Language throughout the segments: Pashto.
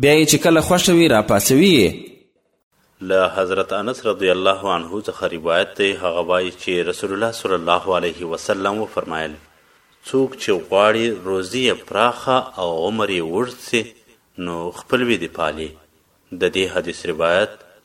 بیا یې چې کله خوښه وي راپاڅوي یې. له حضرت انس رضی الله عنه څخه روایت دی هغه وایي چې رسول الله صلی الله علیه وسلم وفرمایل څوک چې غواړي روزي یې پراخه او عمر یې اوږد سي نو خپلوي دې پالي د دې حدیث روایت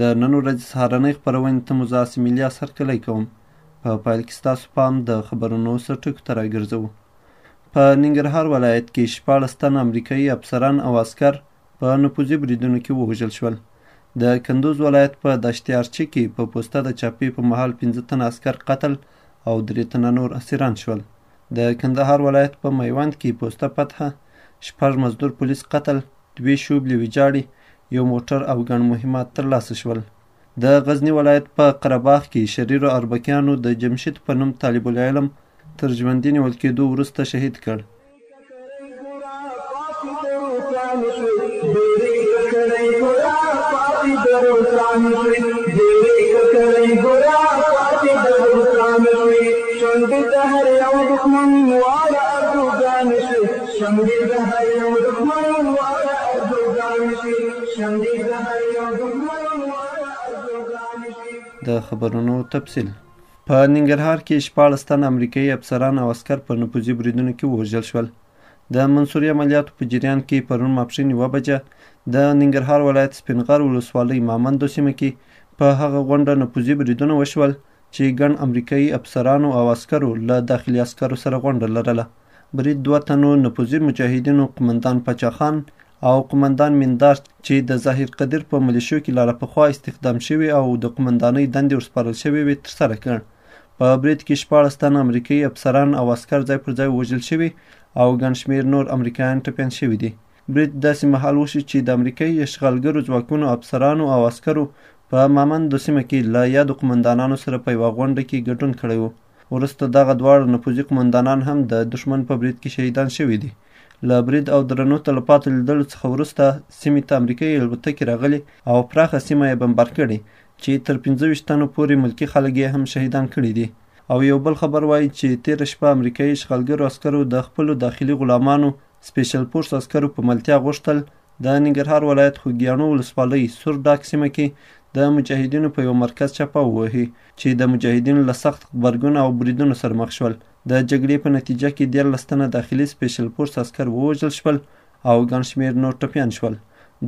د نن ورځې سهارنۍ خپرونې ته مو زه عاصم الیاس هرکلی کوم. په پیل کې ستاسو پام د خبرونو سرټکو ته راګرځوو. په ننګرهار ولایت کې شپاړس تن امریکایي افسران او عسکر په نفوذي بریدونو کې ووژل شول. د کندوز ولایت په دشت ارچي کې په پوسته د چاپې په مهال پنځه تنه عسکر قتل او درې تنه نور اسیران شول. د کندهار ولایت په میوند کې پوسته پتحه شپږ مزدور پولیس قتل دوې شوبلې ویجاړې، یو موټر او ګڼ مهمات ترلاسه شول. د غزني ولایت په قرهباغ کې شریرو اربکیانو د جمشید په نوم طالب العلم تر ژوندي نیول کېدو وروسته شهید کړ. شمډی د هر یو دښمن واړه ارزوګان شي شمډی د هر یو دښمن واړه ارزوګان شي د خبرونو تفصیل په ننګرهار کې شپاړس تن امریکایي افسران او عسکر په نفوذي بریدونو کې ووژل شول د منصوري عملیاتو په جریان کې پرون ماپښین یوه بجه د ننګرهار ولایت سپینغر ولسوالۍ مامندو سیمه کې په هغه غونډه نفوذي بریدونه وشول چې ګڼ امریکايي افسرانو او عسکرو له داخلي عسکرو سره غونډه لرله. برید دوه تنو نفوذي مجاهدینو قومندان پاچا خان او قومندان میندارچ چې د ظاهر قدیر په ملیشو کې لاره پخوا استخدام شوي او د قومندانۍ دندې ورسپارل شوې وې ترسره کړ. په برید کې شپاړس تنه امریکايي افسران او عسکر ځای پر ځای ووژل شوي او ګڼ شمېر نور امریکایان ټپیان شوي دي. برید داسې مهال وشو چې د امریکایي اشغالګرو ځواکونو افسرانو او عسکرو په مامندو سیمه کې له یادو قومندانانو سره په یوه غونډه کې ګډون کړی و وروسته دغه دواړه نفوذي قومندانان هم د دښمن په برید کې شهیدان شوي دي له برید او درنو تلفاتو لیدلو څخه وروسته سیمې ته امریکایي الوتکې راغلي او پراخه سیمه یې بمبار کړې چې تر پنځه ویشت تنو پورې ملکي خلک یې هم شهیدان کړي دي او یو بل خبر وایي چې تېره شپه امریکایي اشغالګرو عسکرو د خپلو داخلي غلامانو سپیشل فورس عسکرو په ملتیا غوښتل د ننګرهار ولایت خوګیاڼو ولسوالۍ سور ډاک سیمه کې د مجاهدینو په یو مرکز چپه ووهي چې د مجاهدینو له سخت غبرګون او بریدونو سره مخ شول د جګړې په نتیجه کې دیارلس تنه داخلي سپیشل فورس عسکر ووژل شول او ګڼ شمېر نور ټپیان شول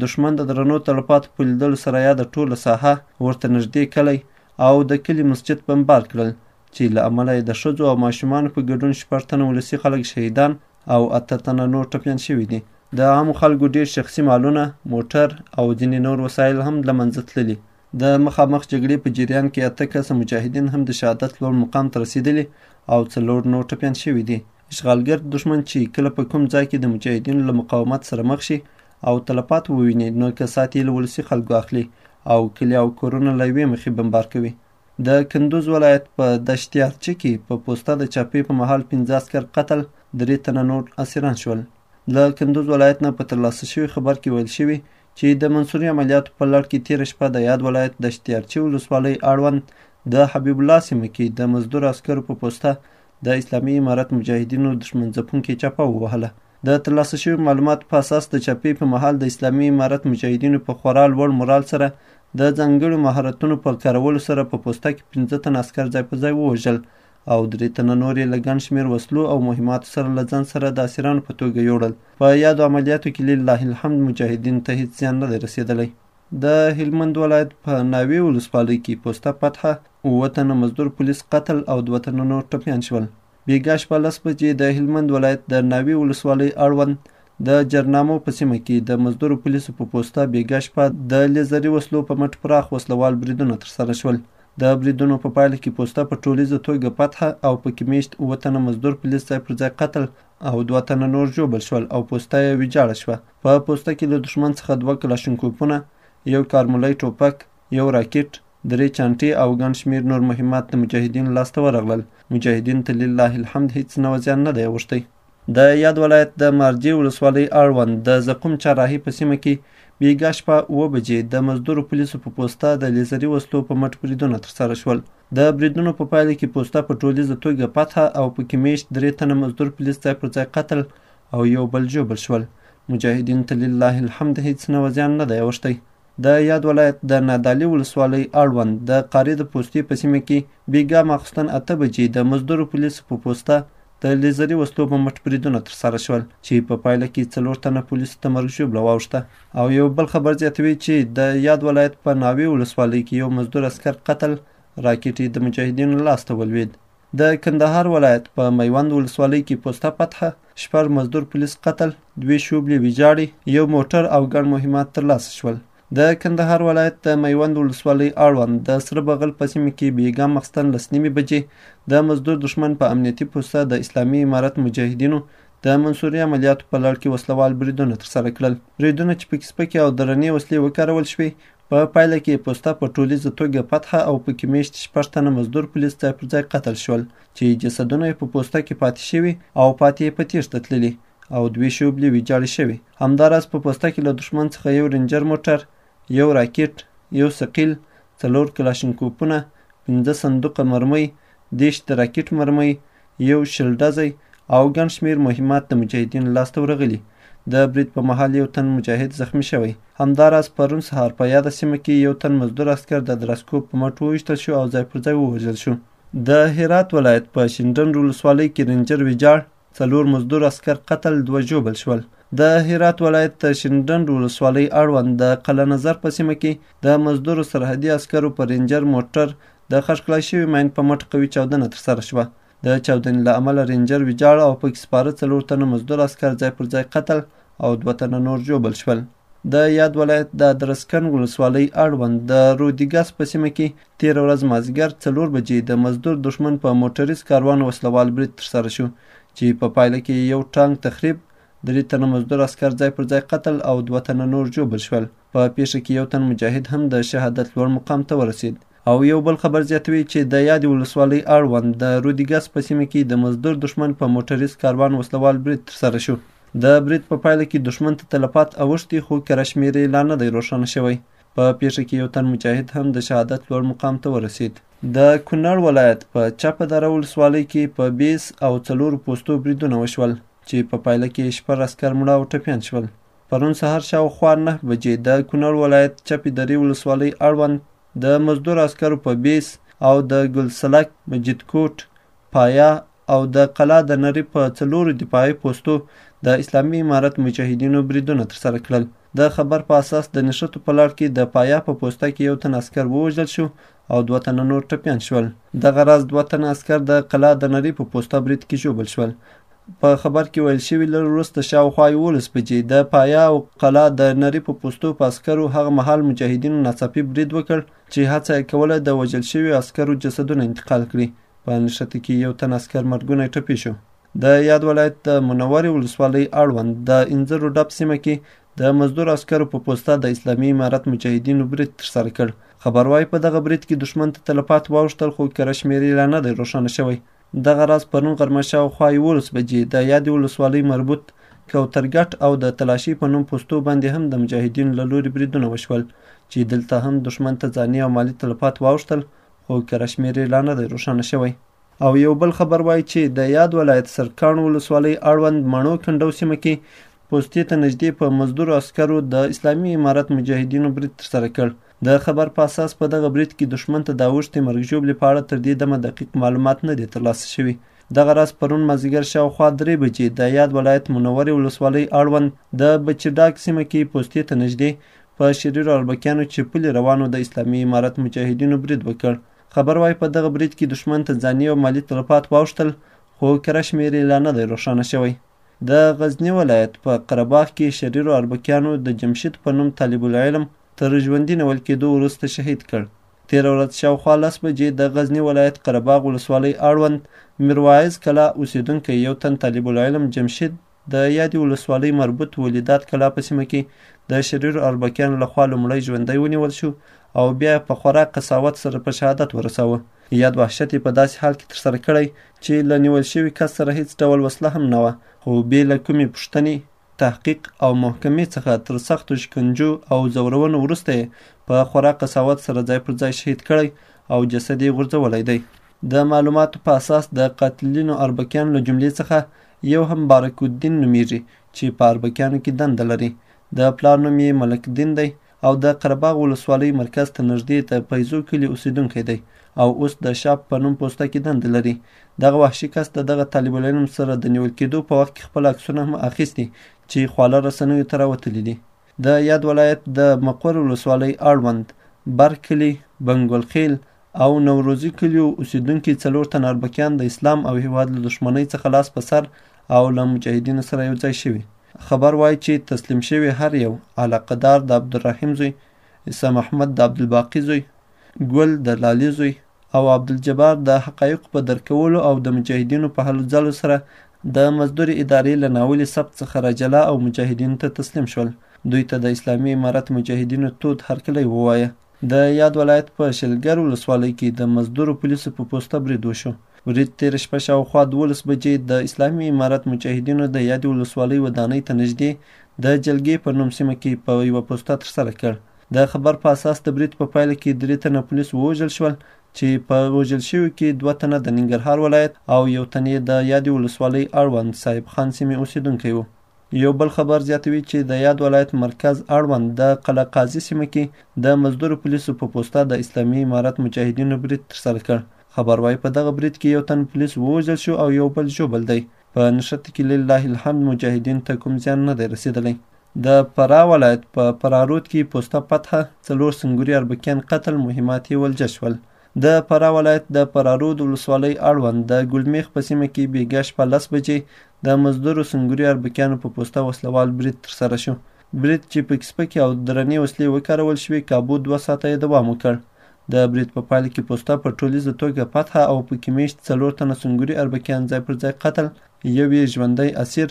دښمن د درنو تلفاتو په لیدلو سره یاده ټوله ساحه ورته نږدې کلی او د کلي مسجد بمبار کړل چې له امله یې د ښځو او ماشومانو په ګډون شپږ تنه ولسي خلک شهیدان او اته تنه نور ټپیان شوي دي د عامو خلکو ډیر شخصي مالونه موټر او ځینې نور وسایل هم له منځه تللي د مخامخ جګړې په جریان کې اته کسه مجاهدین هم د شهادت لوړ مقام ته رسېدلي او څلور نور ټپیان شوي دي اشغالګر دښمن چې کله په کوم ځای کې د مجاهدینو له مقاومت سره مخ شي او تلفات وویني نو کسات یې له ولسي خلکو اخلي او کلي او کورونه له یوې مخې بمبار کوي د کندوز ولایت په دشتیارچي کې په پوسته د چاپې په مهال پنځه عسکر قتل، درې تنه نور اسیران شول. له کندوز ولایت نه په ترلاسه شوي خبر کې ویل شوي چې د منصوري عملیاتو په لړ کې تېره شپه د یاد ولایت دشتیارچي ولسوالۍ اړوند د حبیب الله سیمه کې د مزدور عسکرو په پوسته د اسلامي امارت مجاهدینو دښمن ځپونکې چاپه ووهله. د ترلاسه شوي معلوماتو په اساس د چاپي په مهال د اسلامي امارت مجاهدینو په خورا لوړ مورال سره د ځانګړو مهارتونو په کارولو سره په پوسته کې پنځه تن عسکر ځای په ځای ووژل او درې تنه نور یې له ګڼ شمېر وسلو او مهماتو سره له ځان سره د اسیرانو په توګه یوړل په یادو عملیاتو کې لله الحمد مجاهدین ته هیڅ زیان نه دی رسېدلی د هلمند ولایت په ناوې ولسوالۍ کې پوسته فتحه اووه تنه مزدور پولیس قتل او دوه تنه نور ټپیان شول بیګا شپه لس بجې د هلمند ولایت د ناوی ولسوالۍ اړوند د جرنامو په سیمه کې د مزدورو پولیسو په پوسته بیګا شپه د لیزري وسلو په مټ پراخ وسله وال بریدونه ترسره شول. د بریدونو په پایله کې پوسته په ټولیزه توګه فتح او پکې میشت اووه تنه مزدور پولیس ځای پر ځای قتل او دوه تنه نور ژوبل شول او پوسته یې ویجاړه شوه. په پوسته کې له دښمن څخه دوه کلاشینکوفونه، یو کارمولی ټوپک، یو راکټ، درې چانټې او ګڼ شمیر نور مهمات د مجاهدینو لاسته ورغلل. مجاهدین ته لله الحمد هیڅ نوع زیان نه دی اوښتی. د یاد ولایت د مارجې ولسوالۍ اړوند د زقوم چهراهي په سیمه کې بیګا شپه اوه بجې د مزدورو پولیسو په پوسته د لیزري وسلو په مټ بریدونه ترسره شول. د بریدونو په پایله کې پوسته په ټولیزه توګه فتحه او په کې میشت درې تنه مزدور پولیس ځای پر ځای قتل او یو بل ژوبل شول. مجاهدین ته لله الحمد هیڅ نوع زیان نه دی اوښتی. د یاد ولایت د نادعلي ولسوالۍ اړوند د قارې د پوستې په سیمه کې بیګا ماخوستن اته بجې د مزدورو پولیسو په پوسته د لیزري وسلو په مټ بریدونه ترسره شول چې په پایله کې څلور تنه پولیسو ته مرګ ژوبله واوښته او یو بل خبر زیاتوي چې د یاد ولایت په ناوې ولسوالۍ کې یو مزدور عسکر قتل راکټ یې د مجاهدینو لاس ته ولوېد د کندهار ولایت په میوند ولسوالۍ کې پوسته فتحه، شپږ مزدور پولیس قتل، دوې شوبلې ویجاړې، یو موټر او ګڼ مهمات ترلاسه شول. د کندهار ولایت د میوند ولسوالۍ اړوند د سره بغل په سیمه کې بیګا مخستن لس نیمې بجې د مزدور دښمن په امنیتي پوسته د اسلامي امارت مجاهدینو د منصوري عملیاتو په لړ کې وسلوال بریدونه ترسره کړل. بریدونه چې پکې سپکې او درنې وسلې وکارول شوې، په پایله کې پوسته په ټولیزه توګه فتحه او پکې میشت شپږ تنه مزدور پولیس ځای پر ځای قتل شول چې جسدونه یې په پوسته کې پاتې شوي او پاتې یې په تیښته تللي او دوې شوبلې ویجاړې شوې همداراز په پوسته کې له دښمن څخه یو رینجر موټر یو راکټ یو ثقیل څلور کلاشینکوپونه پنځه صندوقه مرمۍ دېرش د راکټ مرمۍ یو شل ډزی او ګڼ شمیر مهمات د مجاهدینو لاسته ورغلي د برید په مهال یو تن مجاهد زخمی شوی همداراز پرون سهار په یاده سیمه کې یو تن مزدور عسکر د درسکوب په مټ وویشتل شو او ځای پر ځای ووژل شو د هرات ولایت په شینډنډ ولسوالۍ کې رنجر ویجاړ څلور مزدور عسکر قتل دوه ژوبل شول د هرات ولایت د شینډنډ ولسوالۍ اړوند د قلعه نظر په سیمه کې د مزدورو سرحدي عسکرو په رینجر موټر د خښ کړای شوي ماین په مټ قوي چاودنه ترسره شوه. د چاودنې له امله رینجر ویجاړ او پکې سپاره څلور تنه مزدور عسکر ځای پر ځای قتل او دوه تنه نور ژوبل شول. د یاد ولایت د درسکن ولسوالۍ اړوند د رودیګس په سیمه کې تیره ورځ مازیګر څلور بجې د مزدور دښمن په موټریز کاروان وسلوال برید ترسره شو چې په پایله کې یو ټانک تخریب درې تنه مزدور عسکر ځای پر ځای قتل او دوه تنه نور ژوبل شول په پیښه کې یو تن مجاهد هم د شهادت لوړ مقام ته ورسید او یو بل خبر زیاتوي چې د یادې ولسوالۍ اړوند د رودیګس په سیمه کې د مزدور دښمن په موټریز کاروان وسلوال برید ترسره شو د برید په پایله کې دښمن ته تلفات اوښتي خو کره شمېر یې لا نه دی روښانه شوی په پیښه کې یو تن مجاهد هم د شهادت لوړ مقام ته ورسید د کونړ ولایت په چپه دره ولسوالۍ کې په بیس او څلورو پوستو بریدونه وشول چې په پایله کې شپږ عسکر مړه او ټپیان شول پرون سهار شاوخوا نه بجې د کونړ ولایت چپې درې ولسوالۍ اړوند د مزدور عسکرو په بیس او د ګلسلک، مجیدکوټ، پایا او د قلا د نری په څلورو دفاعي پوستو د اسلامي امارت مجاهدینو بریدونه ترسره کړل. د خبر په اساس د نښتو په لړ کې د پایا په پوسته کې یو تن عسکر ووژل شو او دوه تنه نور ټپیان شول. دغه راز دوه تنه عسکر د قلا د نری په پوسته برید کې ژوبل شول. په خبر کې ویل شوي لر وروسته شاوخوا یولس بجې د پایا او قلا د نری په پوستو په عسکرو هغه مهال مجاهدینو ناڅاپي برید وکړ چې هڅه یې کوله د وژل شویو عسکرو جسدونه انتقال کړي په نښته کې یو تن عسکر مرګونی ټپي شو د یاد ولایت د منورې ولسوالۍ اړوند د انځرو ډب سیمه کې د مزدور عسکرو په پوسته د اسلامي امارت مجاهدینو برید ترسره کړ خبر وايي په دغه برید کې دښمن ته تلفات واوښتل خو کره شمېر یې لا نه دی روښانه شوی دغه راز پرون غرمه شاوخوا یولس بجې د یادې ولسوالۍ مربوط کوترګټ او د تلاشۍ په نوم پوستو باندې هم د مجاهدینو له لوري بریدونه وشول چې دلته هم دښمن ته ځاني او مالي تلفات واوښتل خو کره شمېر یې لا نه دی روښانه شوی او یو بل خبر وایي چې د یاد ولایت سرکاڼو ولسوالۍ اړوند مڼو کنډو سیمه کې پوستې ته نږدې په مزدور عسکرو د اسلامي امارت مجاهدینو برید ترسره کړ د خبر په اساس په دغه برید کې دښمن ته د اوښتې مرګ ژوبلې په اړه تر دې دمه دقیق معلومات نه دي ترلاسه شوي. دغه راز پرون مازیګر شاوخوا درې بجې د یاد ولایت منورې ولسوالۍ اړوند د بچي ډاګ سیمه کې پوستې ته نږدې په شریرو اربکیانو چې پلي روانو د اسلامي امارت مجاهدینو برید وکړ خبر وايي په دغه برید کې دښمن ته ځاني او مالي تلفات واوښتل خو کره شمېر یې لا نه دی روښانه شوی د غزني ولایت په قرهباغ کې شریرو اربکیانو د جمشید په نوم طالب العلم تر ژوندي نول کېدو وروسته شهید کړ. تېره ورځ شاوخوا لس بجې د غزني ولایت قرهباغ ولسوالۍ اړوند میرواعظ کلا اوسېدونکی یو تن طالب العلم جمشید د یادې ولسوالۍ مربوط ولیداد کلا په سیمه کې د شریرو اربکیانو لخوا لومړی ژوندی ونیول شو او بیا یې په خورا قساوت سره په شهادت ورساوه. یاد وحشت یې په داسې حال کې ترسره کړی چې له نیول شوي کس سره هېڅ ډول وسله هم نه وه، خو بې له کومې پوښتنې تحقیق او محکمې څخه تر سختو شکنجو او ځورونو وروسته یې په خورا قساوت سره ځای پر ځای شهید کړی او جسد یې غورځولی دی. د معلوماتو په اساس د قاتلینو اربکیان له جملې څخه یو هم بارک الدین نومیږي چې په اربکیانو کې دنده لري. د پلار نوم یې ملک دین دی او د قره باغ ولسوالۍ مرکز ته نږدې د پیزو کلي اوسېدونکی دی او اوس د شاپ په نوم پوسته کې دنده لري. دغه وحشي کس د دغه طالب العلم سره د نیول کېدو په وخت کې خپل عکسونه هم اخیستي چې خواله رسنیو ته راوتلي دي. د یاد ولایت د مقر ولسوالۍ اړوند بر کلي، بنګل خېل او نوروزي کلیو اوسېدونکي څلور تنه اربکیان د اسلام او هېواد له دښمنۍ څخه لاس په سر او له مجاهدینو سره یو ځای شوي. خبر وایي چې تسلیم شوی هر یو علاقه دار د عبدالرحیم زوی، عیسی محمد د عبدالباقي زوی، ګل د لالي زوی او عبدالجبار د حقایقو په درک کولو او د مجاهدینو په هلو ځلو سره د مزدورې ادارې له ناولي سبک څخه راجلا او مجاهدینو ته تسلیم شول. دوی ته د اسلامي امارت مجاهدینو تود هرکلی ووایه. د یاد ولایت په شلګر ولسوالۍ کې د مزدورو پولیسو په پوسته برید وشو. برید تېره شپه شاوخوا دولس بجې د اسلامي امارت مجاهدینو د یادې ولسوالۍ ودانۍ ته نږدې د جلګې په نوم سیمه کې په یوه پوسته ترسره کړ. د خبر په اساس د برید په پایله کې درې تنه پولیس ووژل شول چې په وژل شویو کې دوه تنه د ننګرهار ولایت او یو تن یې د یادې ولسوالۍ اړوند صاحب خان سیمې اوسېدونکی و. یو بل خبر زیاتوي چې د یاد ولایت مرکز اړوند د قلعه قاضي سیمه کې د مزدورو پولیسو په پوسته د اسلامي امارت مجاهدینو برید ترسره کړ. خبر وايي په دغه برید کې یو تن پولیس ووژل شو او یو بل ژوبل دی. په نښته کې لله الحمد مجاهدین ته کوم زیان نه دی رسېدلی. د فراه ولایت په فراه رود کې پوسته فتحه، څلور سنګوري اربکیان قتل، مهمات یې ولجه شول. د فراه ولایت د فرارود ولسوالۍ اړوند د ګلمیخ په سیمه کې بیګا شپه لس بجې د مزدورو سنګوري اربکیانو په پوسته وسلوال برید ترسره شو. برید چې پکې سپکې او درنې وسلې وکارول شوې کابو دوه ساعته یې دوام وکړ. د برید په پایله کې پوسته په ټولیزه توګه فتحه او پکې میشت څلور تنه سنګوري اربکیان ځای پر ځای قتل، یو یې ژوندی اسیر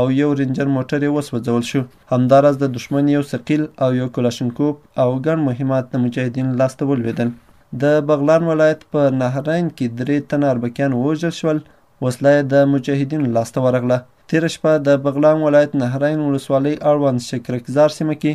او یو رینجر موټر یې وسوځول شو همداراز د دښمن یو ثقیل او یو کلاشنکوپ او ګڼ مهمات د مجاهدینو لاسته ولوېدل د بغلان ولایت په نهرین کې درې تنه اربکیان ووژل شول وسله یې د مجاهدینو لاسته ورغله تېره شپه د بغلان ولایت نهرین ولسوالۍ اړوند شکرکزار سیمه کې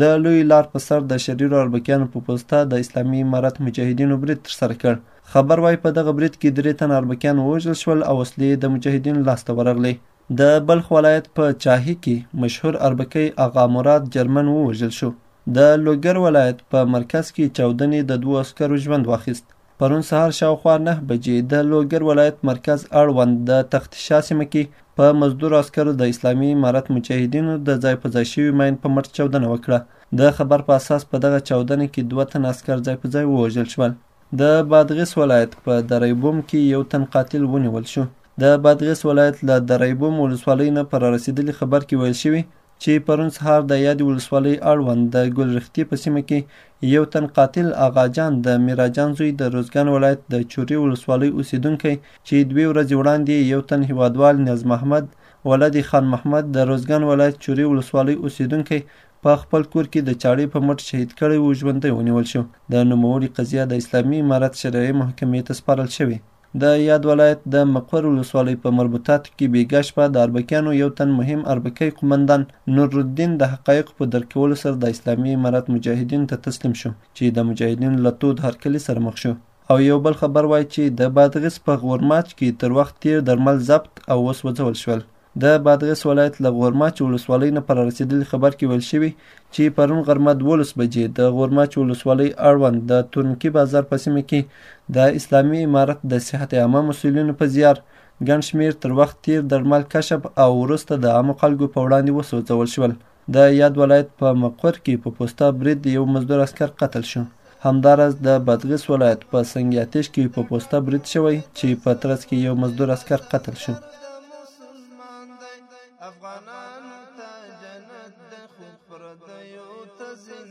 د لوی لار په سر د شریرو اربکیانو په پوسته د اسلامي امارت مجاهدینو برید ترسره کړ خبر وايي په دغه برید کې درې تنه اربکیان ووژل شول او وسلې یې د مجاهدینو لاسته ورغلې. د بلخ ولایت په چاهي کې مشهور اربکی اغا مراد جرمن ووژل شو. د لوګر ولایت په مرکز کې چاودنې د دوو عسکرو ژوند واخیست. پرون سهار شاوخوا نه بجې د لوګر ولایت مرکز اړوند د تخت شاه سیمه کې په مزدور عسکرو د اسلامي امارت مجاهدینو د ځای په ځای شوي ماین په مټ چاودنه وکړه. د خبر په اساس په دغه چاودنه کې دوه تنه عسکر ځای په ځای ووژل شول. د بادغیس ولایت په دری بوم کې یو تن قاتل ونیول شو. د بادغیس ولایت له دری بوم ولسوالۍ نه په رارسېدلي خبر کې ویل شوي چې پرون سهار د یادې ولسوالۍ اړوند د ګل رښتي په سیمه کې یو تن قاتل اغاجان د میراجان زوی د روزګان ولایت د چوري ولسوالۍ اوسېدونکی چې دوې ورځې وړاندې یو تن هیوادوال نیاز محمد ولد خان محمد د روزګان ولایت چوري ولسوالۍ اوسېدونکی په خپل کور کې د چاړې په مټ شهید کړی و ژوندی ونیول شو د نوموړي قضیه د اسلامي امارت شرعي محکمې ته سپارل شوې د یاد ولایت د مقر ولسوالۍ په مربوطاتو کې بیګا شپه د اربکیانو یو تن مهم اربکی قومندان نورالدین د حقایقو په درک کولو سره د اسلامي امارت مجاهدینو ته تسلیم شو چې د مجاهدینو له تود هرکلي سره مخ شو او یو بل خبر وایي چې د بادغیس په غورماچ کې تر وخت تیر درمل ضبط او وسوځول شول د بادغیس ولایت له غورماچ ولسوالۍ نه په رارسېدلي خبر کې ویل شوي چې پرون غرمه دولس بجې د غورماچ ولسوالۍ اړوند د تورنکي بازار په سیمه کې د اسلامي امارت د صحت عامه مسؤلینو په زیار ګڼ شمېر تر وخت تېر درمل کشف او وروسته د عامو خلکو په وړاندې وسوځول شول. د یاد ولایت په مقر کې په پوسته برید یو مزدور عسکر قتل شو. همداراز د بادغیس ولایت په سنګ آتش کې په پوسته برید شوی چې په ترڅ کې یو مزدور عسکر قتل شو.